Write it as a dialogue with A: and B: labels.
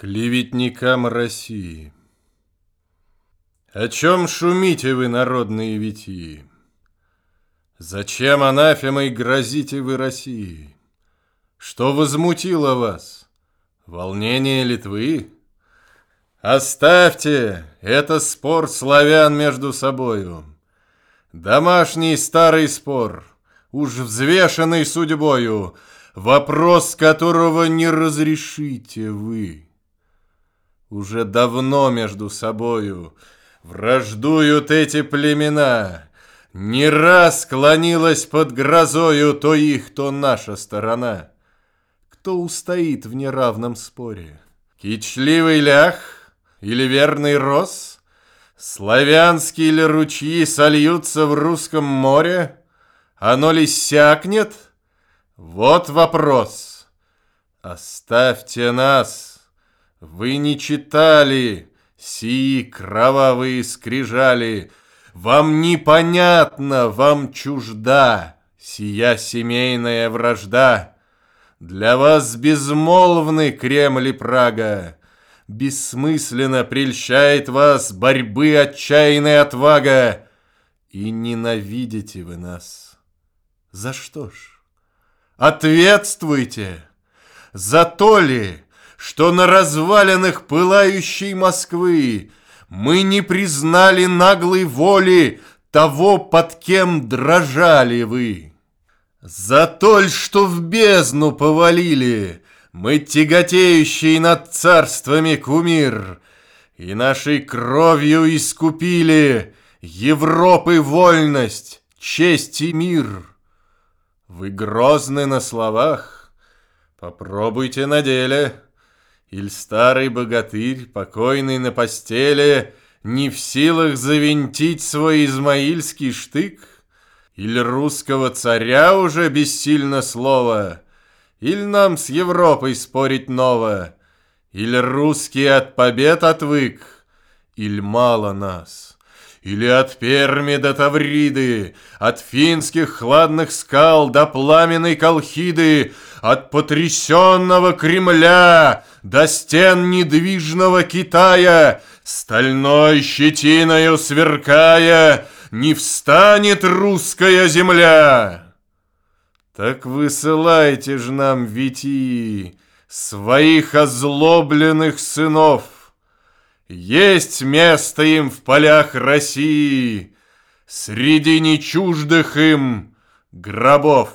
A: Клеветникам России О чем шумите вы, народные витии? Зачем анафемой грозите вы России? Что возмутило вас? Волнение Литвы? Оставьте, это спор славян между собою. Домашний старый спор, уж взвешенный судьбою, Вопрос которого не разрешите вы уже давно между собою Враждуют эти племена. Не раз склонилась под грозою То их, то наша сторона. Кто устоит в неравном споре? Кичливый лях или верный рос? Славянские ли ручьи сольются в русском море? Оно ли сякнет? Вот вопрос. Оставьте нас, вы не читали сии кровавые скрижали, Вам непонятно, вам чужда сия семейная вражда. Для вас безмолвны Кремль и Прага, Бессмысленно прельщает вас борьбы отчаянная отвага, И ненавидите вы нас. За что ж? Ответствуйте! За то ли, что на развалинах пылающей Москвы мы не признали наглой воли того, под кем дрожали вы. За то, что в бездну повалили мы тяготеющий над царствами кумир, и нашей кровью искупили Европы вольность, честь и мир. Вы грозны на словах, попробуйте на деле — Иль старый богатырь, покойный на постели, Не в силах завинтить свой измаильский штык? Иль русского царя уже бессильно слово? Иль нам с Европой спорить ново? Иль русский от побед отвык? Иль мало нас? Или от Перми до Тавриды, От финских хладных скал до пламенной Колхиды, От потрясенного Кремля до стен недвижного Китая, Стальной щетиною сверкая, Не встанет русская земля. Так высылайте ж нам, Витии, Своих озлобленных сынов, Есть место им в полях России Среди нечуждых им гробов.